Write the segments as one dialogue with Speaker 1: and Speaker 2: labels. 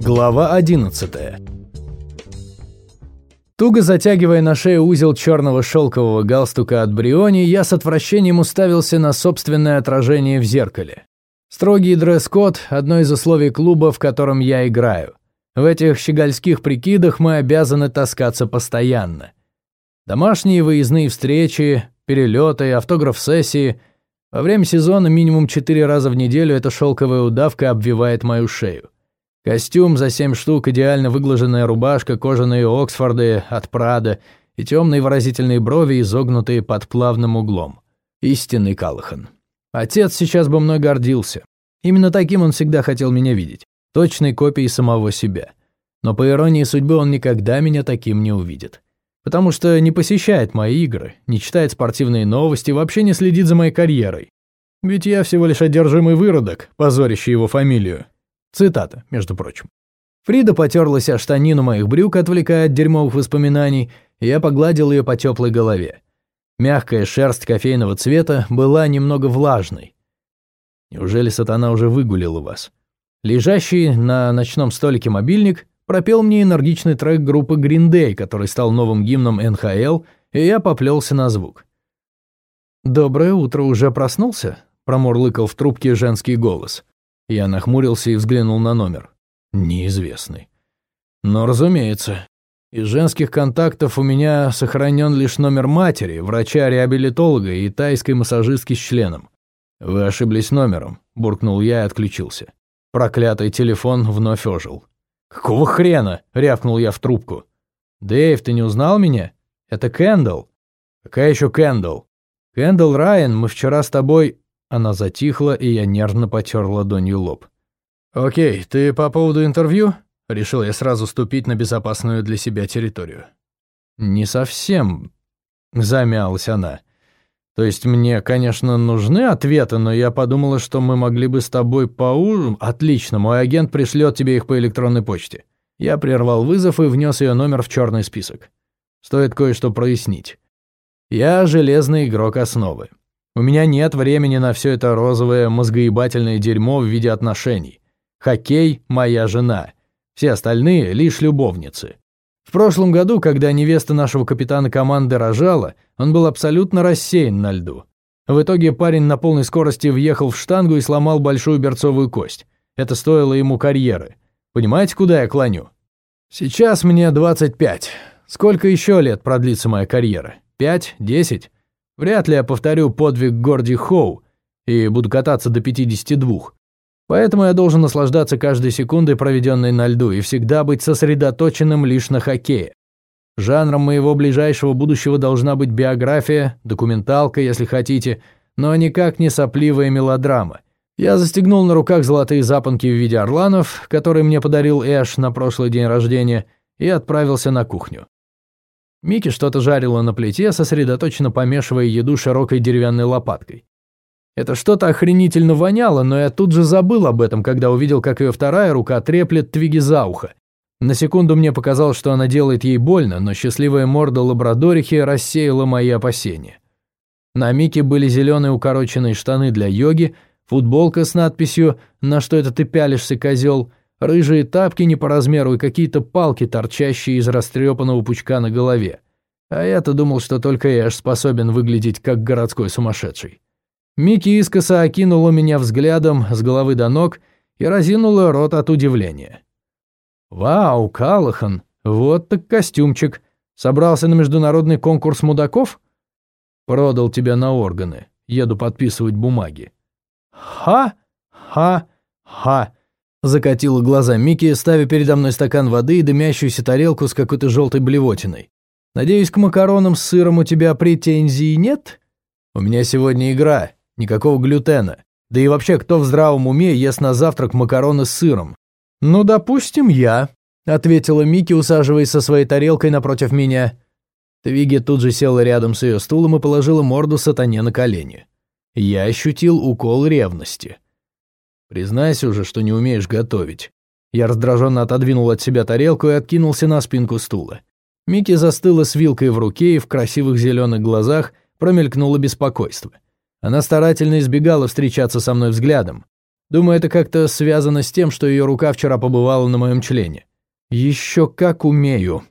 Speaker 1: Глава 11 Туго затягивая на шею узел черного шелкового галстука от Бриони, я с отвращением уставился на собственное отражение в зеркале. Строгий дресс-код – одно из условий клуба, в котором я играю. В этих щегольских прикидах мы обязаны таскаться постоянно. Домашние выездные встречи, перелеты, автограф-сессии. Во время сезона минимум четыре раза в неделю эта шелковая удавка обвивает мою шею. Костюм за семь штук, идеально выглаженная рубашка, кожаные Оксфорды от Прада и темные выразительные брови, изогнутые под плавным углом. Истинный Калахан. Отец сейчас бы мной гордился. Именно таким он всегда хотел меня видеть. Точной копией самого себя. Но по иронии судьбы он никогда меня таким не увидит. Потому что не посещает мои игры, не читает спортивные новости, вообще не следит за моей карьерой. Ведь я всего лишь одержимый выродок, позорящий его фамилию. Цитата, между прочим. Фрида потерлась о штанину моих брюк, отвлекая от дерьмовых воспоминаний, и я погладил ее по теплой голове. Мягкая шерсть кофейного цвета была немного влажной. Неужели сатана уже выгулил вас? Лежащий на ночном столике мобильник пропел мне энергичный трек группы Green Day, который стал новым гимном НХЛ, и я поплелся на звук. «Доброе утро, уже проснулся?» – промурлыкал в трубке женский голос. Я нахмурился и взглянул на номер. Неизвестный. Но, разумеется, из женских контактов у меня сохранен лишь номер матери, врача-реабилитолога и тайской массажистки с членом. «Вы ошиблись номером», – буркнул я и отключился. Проклятый телефон вновь ожил. «Какого хрена?» – рявкнул я в трубку. «Дэйв, ты не узнал меня? Это Кэндалл». «Какая еще Кэндалл?» «Кэндалл Райан, мы вчера с тобой...» Она затихла, и я нервно потер ладонью лоб. «Окей, ты по поводу интервью?» Решил я сразу ступить на безопасную для себя территорию. «Не совсем», — замялась она. «То есть мне, конечно, нужны ответы, но я подумала, что мы могли бы с тобой поужинать. Отлично, мой агент пришлет тебе их по электронной почте». Я прервал вызов и внес ее номер в черный список. Стоит кое-что прояснить. Я железный игрок основы. У меня нет времени на все это розовое мозгоебательное дерьмо в виде отношений. Хоккей – моя жена. Все остальные – лишь любовницы. В прошлом году, когда невеста нашего капитана команды рожала, он был абсолютно рассеян на льду. В итоге парень на полной скорости въехал в штангу и сломал большую берцовую кость. Это стоило ему карьеры. Понимаете, куда я клоню? Сейчас мне 25. Сколько еще лет продлится моя карьера? Пять? Десять? Вряд ли я повторю подвиг Горди Хоу и буду кататься до 52. Поэтому я должен наслаждаться каждой секундой, проведенной на льду, и всегда быть сосредоточенным лишь на хоккее. Жанром моего ближайшего будущего должна быть биография, документалка, если хотите, но никак не сопливая мелодрама. Я застегнул на руках золотые запонки в виде орланов, которые мне подарил Эш на прошлый день рождения, и отправился на кухню. Микки что-то жарила на плите, сосредоточенно помешивая еду широкой деревянной лопаткой. Это что-то охренительно воняло, но я тут же забыл об этом, когда увидел, как ее вторая рука треплет Твиги за ухо. На секунду мне показалось, что она делает ей больно, но счастливая морда лабрадорихи рассеяла мои опасения. На Мике были зеленые укороченные штаны для йоги, футболка с надписью «На что это ты пялишься, козел?» Рыжие тапки не по размеру и какие-то палки, торчащие из растрепанного пучка на голове. А я-то думал, что только Эш способен выглядеть как городской сумасшедший. Микки искоса окинула меня взглядом с головы до ног и разинула рот от удивления. «Вау, Калахан, вот так костюмчик. Собрался на международный конкурс мудаков? Продал тебя на органы. Еду подписывать бумаги». «Ха! Ха! Ха!» Закатила глаза Микки, ставя передо мной стакан воды и дымящуюся тарелку с какой-то желтой блевотиной. «Надеюсь, к макаронам с сыром у тебя претензий нет?» «У меня сегодня игра, никакого глютена. Да и вообще, кто в здравом уме ест на завтрак макароны с сыром?» «Ну, допустим, я», — ответила Микки, усаживаясь со своей тарелкой напротив меня. Твиги тут же села рядом с ее стулом и положила морду сатане на колени. Я ощутил укол ревности. Признайся уже, что не умеешь готовить». Я раздраженно отодвинул от себя тарелку и откинулся на спинку стула. Микки застыла с вилкой в руке, и в красивых зеленых глазах промелькнуло беспокойство. Она старательно избегала встречаться со мной взглядом. Думаю, это как-то связано с тем, что ее рука вчера побывала на моем члене. Еще как умею.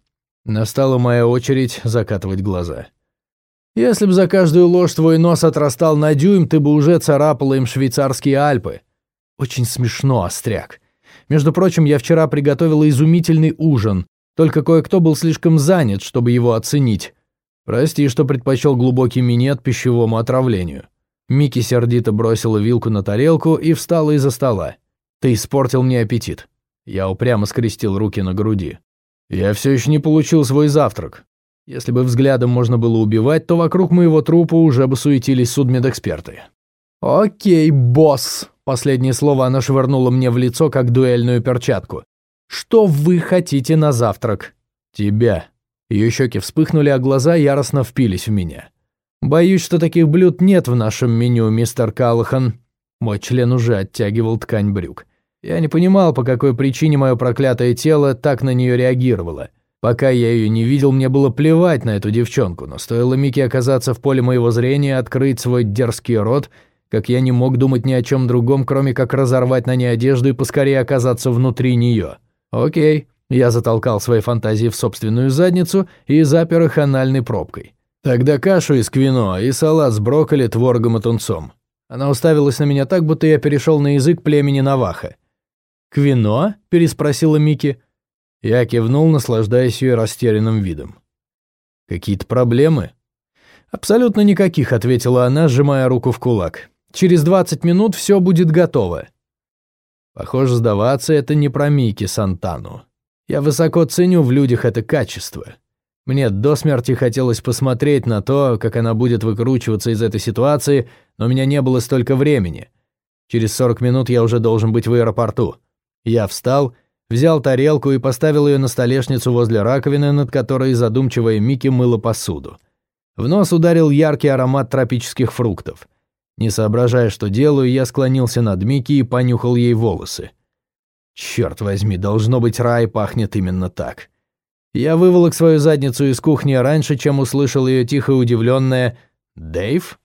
Speaker 1: Настала моя очередь закатывать глаза. Если бы за каждую ложь твой нос отрастал на дюйм, ты бы уже царапала им швейцарские Альпы. Очень смешно, остряк. Между прочим, я вчера приготовила изумительный ужин, только кое-кто был слишком занят, чтобы его оценить. Прости, что предпочел глубокий минет пищевому отравлению. Микки сердито бросила вилку на тарелку и встала из-за стола. «Ты испортил мне аппетит». Я упрямо скрестил руки на груди. «Я все еще не получил свой завтрак. Если бы взглядом можно было убивать, то вокруг моего трупа уже бы суетились судмедэксперты». «Окей, босс», — последнее слово она швырнула мне в лицо, как дуэльную перчатку. «Что вы хотите на завтрак?» «Тебя». Ее щеки вспыхнули, а глаза яростно впились в меня. «Боюсь, что таких блюд нет в нашем меню, мистер Каллахан». Мой член уже оттягивал ткань брюк. Я не понимал, по какой причине мое проклятое тело так на нее реагировало. Пока я ее не видел, мне было плевать на эту девчонку, но стоило Мике оказаться в поле моего зрения, открыть свой дерзкий рот, как я не мог думать ни о чем другом, кроме как разорвать на ней одежду и поскорее оказаться внутри нее. Окей, я затолкал свои фантазии в собственную задницу и запер их анальной пробкой. Тогда кашу из квино и салат с брокколи, творогом и тунцом. Она уставилась на меня так, будто я перешел на язык племени Наваха. «Квино?» – переспросила Мики. Я кивнул, наслаждаясь ее растерянным видом. «Какие-то проблемы?» «Абсолютно никаких», — ответила она, сжимая руку в кулак. «Через двадцать минут все будет готово». Похоже, сдаваться — это не про Мики Сантану. Я высоко ценю в людях это качество. Мне до смерти хотелось посмотреть на то, как она будет выкручиваться из этой ситуации, но у меня не было столько времени. Через сорок минут я уже должен быть в аэропорту. Я встал, взял тарелку и поставил ее на столешницу возле раковины, над которой задумчивая Микки мыла посуду. В нос ударил яркий аромат тропических фруктов. Не соображая, что делаю, я склонился над Микки и понюхал ей волосы. Черт возьми, должно быть, рай пахнет именно так. Я выволок свою задницу из кухни раньше, чем услышал ее тихо удивленное «Дэйв?»